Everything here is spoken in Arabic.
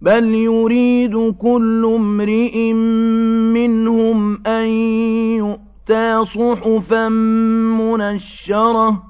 بَلْ يُرِيدُ كُلُّ امْرِئٍ مِّنْهُمْ أَن يُؤْتَىٰ صُحُفًا مُّنَشَّرَةً